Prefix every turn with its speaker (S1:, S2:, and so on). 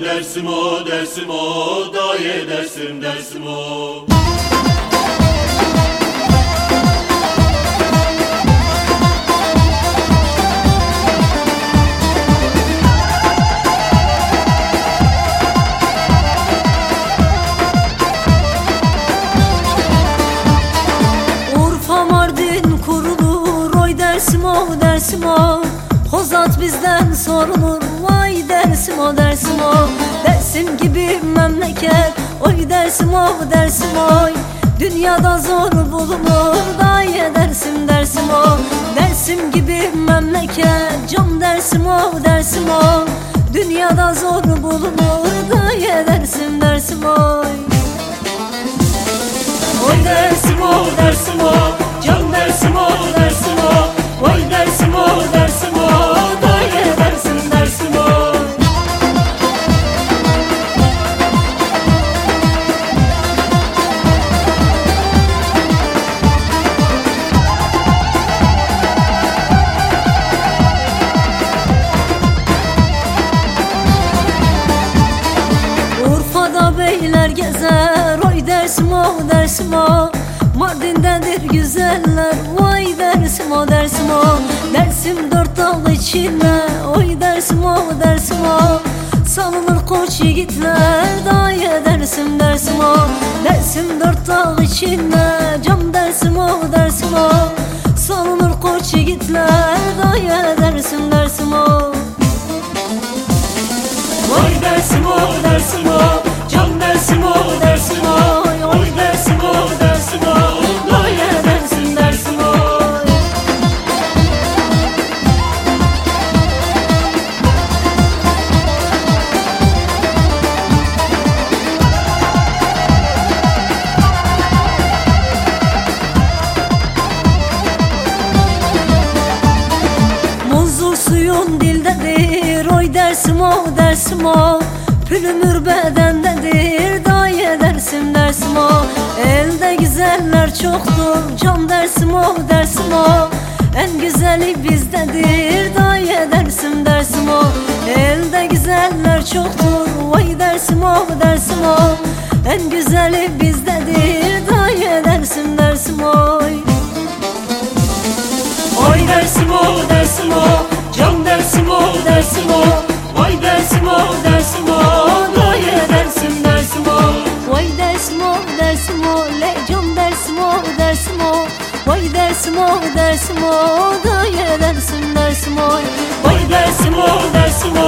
S1: dersim o dersim o daye dersim dersim o.
S2: Dersim o dersim o. Hozat bizden sorulur vay dersim o dersim o. Dersim gibi memleket oy dersim o dersim oy. Dünyada zor bulunur daye dersim dersim o. Dersim gibi memleket can dersim o dersim o. Dünyada zor bulunur daye dersim dersim
S1: dersim o dersim o.
S2: Mardin'dedir güzeller Vay dersim o dersim o. Dersim dört dal içinde Oy dersim o dersim o. Salınır koç yiğitler Daye dersim dersim o. Dersim dört dal içinde Cam dersim o dersim o. Salınır koç yiğitler Daye dersim dersim o.
S1: Oy dersim o dersim o
S2: Suyun dildedir Oy dersim o dersim o. Pülümür bedendedir Daye dersim dersim o. Elde güzeller çoktur Can dersim o dersim o. En güzeli bizdedir Daye dersim dersim o. Elde güzeller çoktur Vay dersim o dersim o. En güzeli bizdedir Daye dersim dersim oy.
S1: Oy dersim o dersim o dersim o. Vay dersim o dersim o. Daye dersim dersim o.
S2: Vay dersim o dersim o. Leycam dersim o dersim o. Vay dersim o dersim o. Daye dersim dersim o. Vay dersim o dersim o.